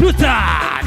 Tuta